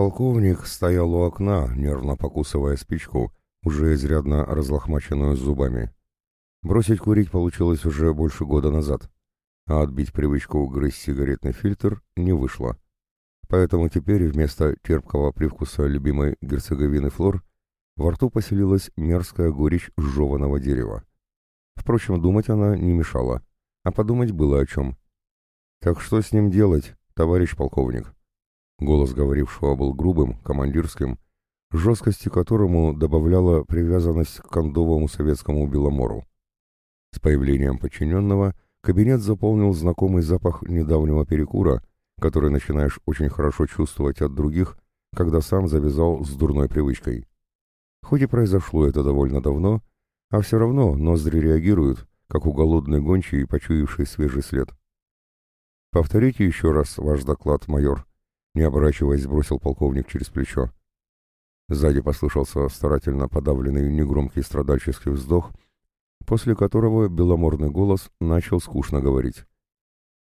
Полковник стоял у окна, нервно покусывая спичку, уже изрядно разлохмаченную зубами. Бросить курить получилось уже больше года назад, а отбить привычку грызть сигаретный фильтр не вышло. Поэтому теперь вместо терпкого привкуса любимой герцоговины флор во рту поселилась мерзкая горечь сжеванного дерева. Впрочем, думать она не мешала, а подумать было о чем. «Так что с ним делать, товарищ полковник?» Голос говорившего был грубым, командирским, жесткости которому добавляла привязанность к кондовому советскому Беломору. С появлением подчиненного кабинет заполнил знакомый запах недавнего перекура, который начинаешь очень хорошо чувствовать от других, когда сам завязал с дурной привычкой. Хоть и произошло это довольно давно, а все равно ноздри реагируют, как у голодной гончей, почуявшей свежий след. «Повторите еще раз ваш доклад, майор», не оборачиваясь, бросил полковник через плечо. Сзади послышался старательно подавленный негромкий страдальческий вздох, после которого беломорный голос начал скучно говорить.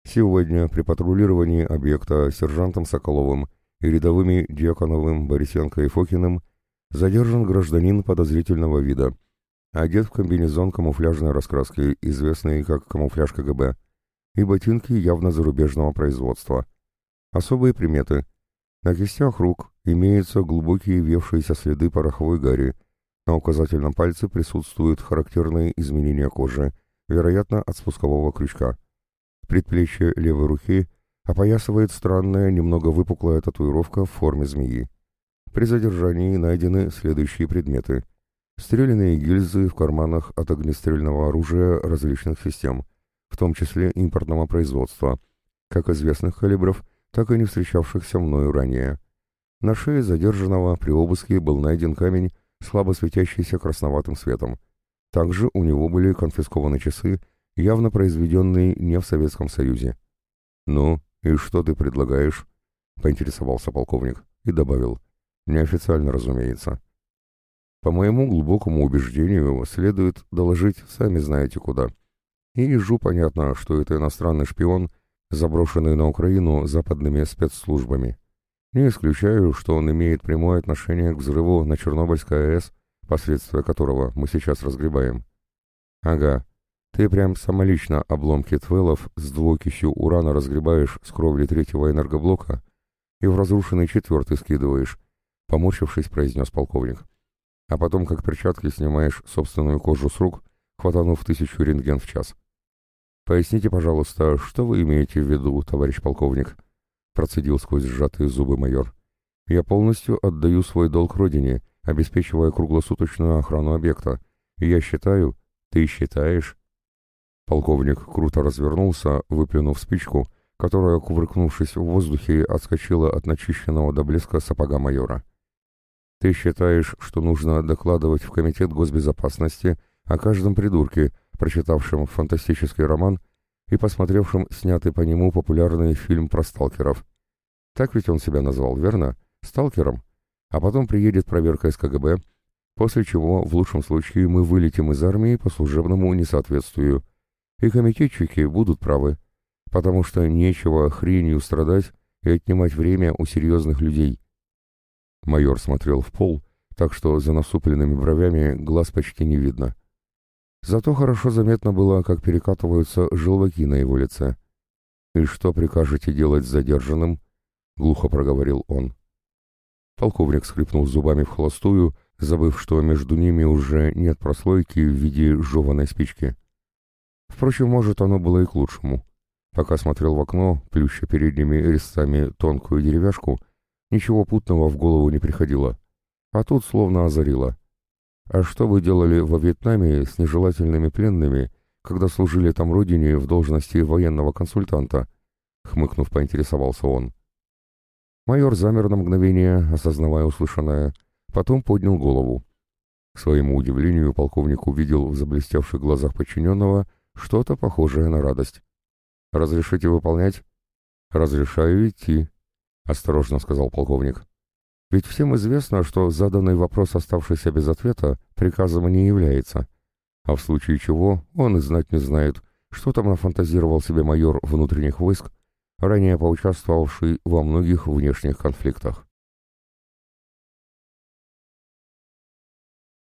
Сегодня при патрулировании объекта сержантом Соколовым и рядовыми Дьяконовым, Борисенко и Фокиным задержан гражданин подозрительного вида, одет в комбинезон камуфляжной раскраски, известный как камуфляж КГБ, и ботинки явно зарубежного производства – Особые приметы. На кистях рук имеются глубокие въевшиеся следы пороховой гари. На указательном пальце присутствуют характерные изменения кожи, вероятно, от спускового крючка. Предплечье левой руки опоясывает странная, немного выпуклая татуировка в форме змеи. При задержании найдены следующие предметы. Стрелянные гильзы в карманах от огнестрельного оружия различных систем, в том числе импортного производства, как известных калибров, так и не встречавшихся мною ранее. На шее задержанного при обыске был найден камень, слабо светящийся красноватым светом. Также у него были конфискованы часы, явно произведенные не в Советском Союзе. «Ну, и что ты предлагаешь?» — поинтересовался полковник и добавил. «Неофициально, разумеется». «По моему глубокому убеждению, следует доложить сами знаете куда. И ежу понятно, что это иностранный шпион — заброшенный на Украину западными спецслужбами. Не исключаю, что он имеет прямое отношение к взрыву на Чернобыльской АЭС, последствия которого мы сейчас разгребаем. Ага, ты прям самолично обломки твелов с двуокисью урана разгребаешь с кровли третьего энергоблока и в разрушенный четвертый скидываешь, поморщившись, произнес полковник. А потом, как перчатки, снимаешь собственную кожу с рук, хватанув тысячу рентген в час. «Поясните, пожалуйста, что вы имеете в виду, товарищ полковник?» Процедил сквозь сжатые зубы майор. «Я полностью отдаю свой долг родине, обеспечивая круглосуточную охрану объекта. Я считаю...» «Ты считаешь?» Полковник круто развернулся, выплюнув спичку, которая, кувыркнувшись в воздухе, отскочила от начищенного до блеска сапога майора. «Ты считаешь, что нужно докладывать в Комитет госбезопасности о каждом придурке, прочитавшим фантастический роман и посмотревшим снятый по нему популярный фильм про сталкеров. Так ведь он себя назвал, верно? Сталкером. А потом приедет проверка из КГБ, после чего, в лучшем случае, мы вылетим из армии по служебному несоответствию. И комитетчики будут правы, потому что нечего хренью страдать и отнимать время у серьезных людей. Майор смотрел в пол, так что за насупленными бровями глаз почти не видно. Зато хорошо заметно было, как перекатываются желваки на его лице. «И что прикажете делать с задержанным?» — глухо проговорил он. Полковник скрипнул зубами в холостую, забыв, что между ними уже нет прослойки в виде жеваной спички. Впрочем, может, оно было и к лучшему. Пока смотрел в окно, плюща передними резцами тонкую деревяшку, ничего путного в голову не приходило. А тут словно озарило. А что вы делали во Вьетнаме с нежелательными пленными, когда служили там родине в должности военного консультанта? Хмыкнув, поинтересовался он. Майор замер на мгновение, осознавая услышанное, потом поднял голову. К своему удивлению, полковник увидел в заблестевших глазах подчиненного что-то похожее на радость. «Разрешите выполнять?» «Разрешаю идти», — осторожно сказал полковник. Ведь всем известно, что заданный вопрос, оставшийся без ответа, приказом не является. А в случае чего он и знать не знает, что там нафантазировал себе майор внутренних войск, ранее поучаствовавший во многих внешних конфликтах.